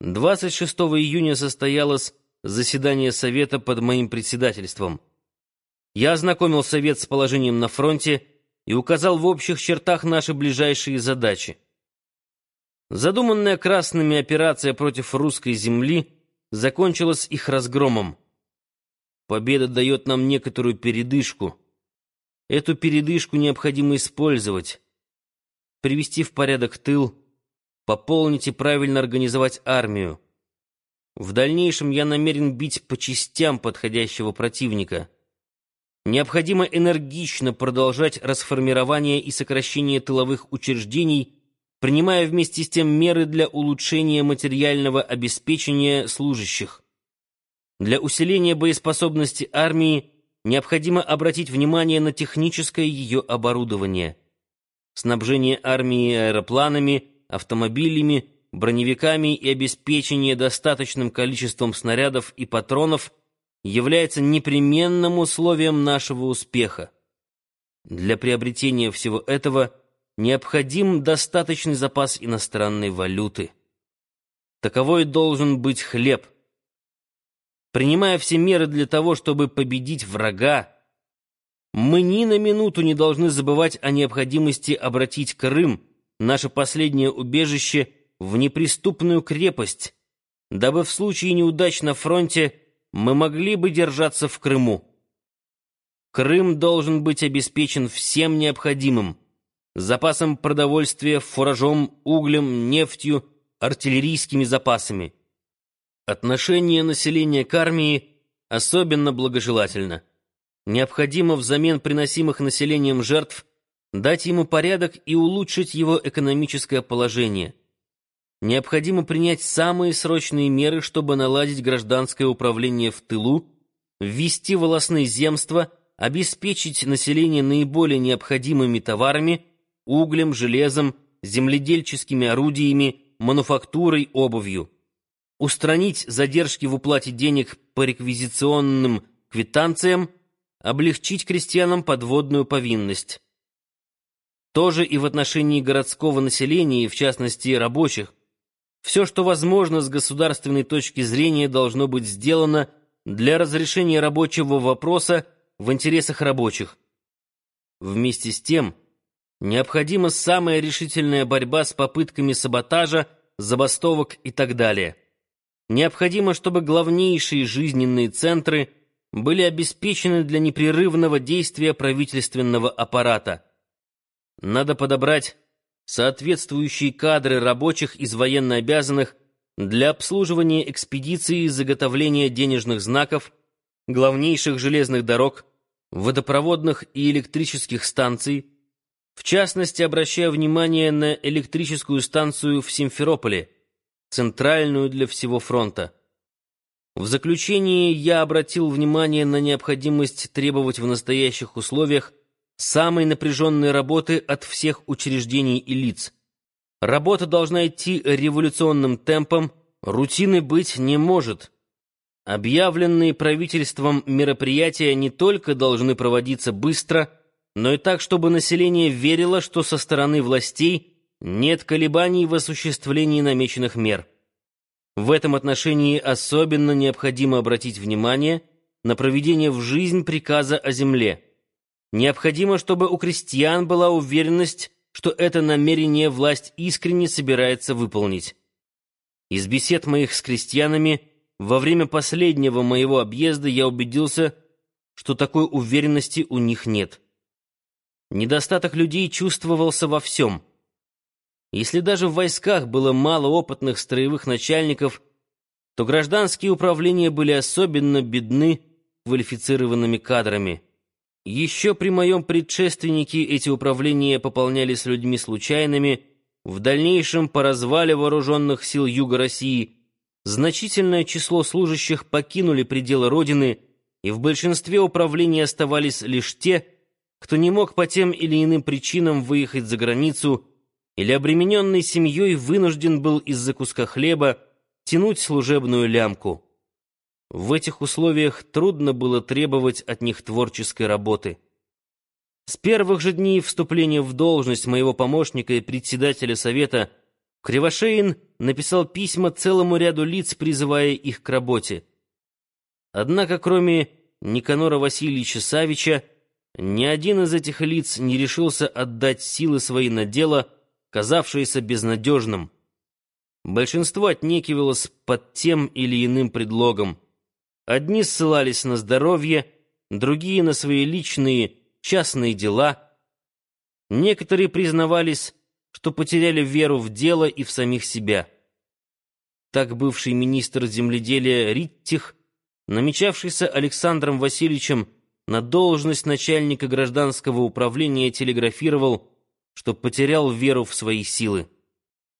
26 июня состоялось заседание Совета под моим председательством. Я ознакомил Совет с положением на фронте и указал в общих чертах наши ближайшие задачи. Задуманная красными операция против русской земли закончилась их разгромом. Победа дает нам некоторую передышку. Эту передышку необходимо использовать, привести в порядок тыл, пополнить и правильно организовать армию. В дальнейшем я намерен бить по частям подходящего противника. Необходимо энергично продолжать расформирование и сокращение тыловых учреждений, принимая вместе с тем меры для улучшения материального обеспечения служащих. Для усиления боеспособности армии необходимо обратить внимание на техническое ее оборудование. Снабжение армии аэропланами, автомобилями, броневиками и обеспечение достаточным количеством снарядов и патронов является непременным условием нашего успеха. Для приобретения всего этого необходим достаточный запас иностранной валюты. Таковой должен быть хлеб – принимая все меры для того, чтобы победить врага, мы ни на минуту не должны забывать о необходимости обратить Крым, наше последнее убежище, в неприступную крепость, дабы в случае неудач на фронте мы могли бы держаться в Крыму. Крым должен быть обеспечен всем необходимым — запасом продовольствия, фуражом, углем, нефтью, артиллерийскими запасами — Отношение населения к армии особенно благожелательно. Необходимо взамен приносимых населением жертв дать ему порядок и улучшить его экономическое положение. Необходимо принять самые срочные меры, чтобы наладить гражданское управление в тылу, ввести волосные земства, обеспечить население наиболее необходимыми товарами, углем, железом, земледельческими орудиями, мануфактурой, обувью устранить задержки в уплате денег по реквизиционным квитанциям, облегчить крестьянам подводную повинность. Тоже и в отношении городского населения, и в частности рабочих. Все, что возможно с государственной точки зрения, должно быть сделано для разрешения рабочего вопроса в интересах рабочих. Вместе с тем, необходима самая решительная борьба с попытками саботажа, забастовок и так далее. Необходимо, чтобы главнейшие жизненные центры были обеспечены для непрерывного действия правительственного аппарата. Надо подобрать соответствующие кадры рабочих из военнообязанных для обслуживания экспедиции и заготовления денежных знаков, главнейших железных дорог, водопроводных и электрических станций, в частности, обращая внимание на электрическую станцию в Симферополе – центральную для всего фронта. В заключении я обратил внимание на необходимость требовать в настоящих условиях самой напряженной работы от всех учреждений и лиц. Работа должна идти революционным темпом, рутины быть не может. Объявленные правительством мероприятия не только должны проводиться быстро, но и так, чтобы население верило, что со стороны властей – нет колебаний в осуществлении намеченных мер. В этом отношении особенно необходимо обратить внимание на проведение в жизнь приказа о земле. Необходимо, чтобы у крестьян была уверенность, что это намерение власть искренне собирается выполнить. Из бесед моих с крестьянами во время последнего моего объезда я убедился, что такой уверенности у них нет. Недостаток людей чувствовался во всем — если даже в войсках было мало опытных строевых начальников, то гражданские управления были особенно бедны квалифицированными кадрами. Еще при моем предшественнике эти управления пополнялись людьми случайными, в дальнейшем по развале вооруженных сил Юга России значительное число служащих покинули пределы Родины, и в большинстве управлений оставались лишь те, кто не мог по тем или иным причинам выехать за границу или обремененный семьей вынужден был из-за куска хлеба тянуть служебную лямку. В этих условиях трудно было требовать от них творческой работы. С первых же дней вступления в должность моего помощника и председателя совета Кривошеин написал письма целому ряду лиц, призывая их к работе. Однако, кроме Никанора Васильевича Савича, ни один из этих лиц не решился отдать силы свои на дело, казавшееся безнадежным. Большинство отнекивалось под тем или иным предлогом. Одни ссылались на здоровье, другие — на свои личные, частные дела. Некоторые признавались, что потеряли веру в дело и в самих себя. Так бывший министр земледелия Риттих, намечавшийся Александром Васильевичем на должность начальника гражданского управления, телеграфировал, что потерял веру в свои силы.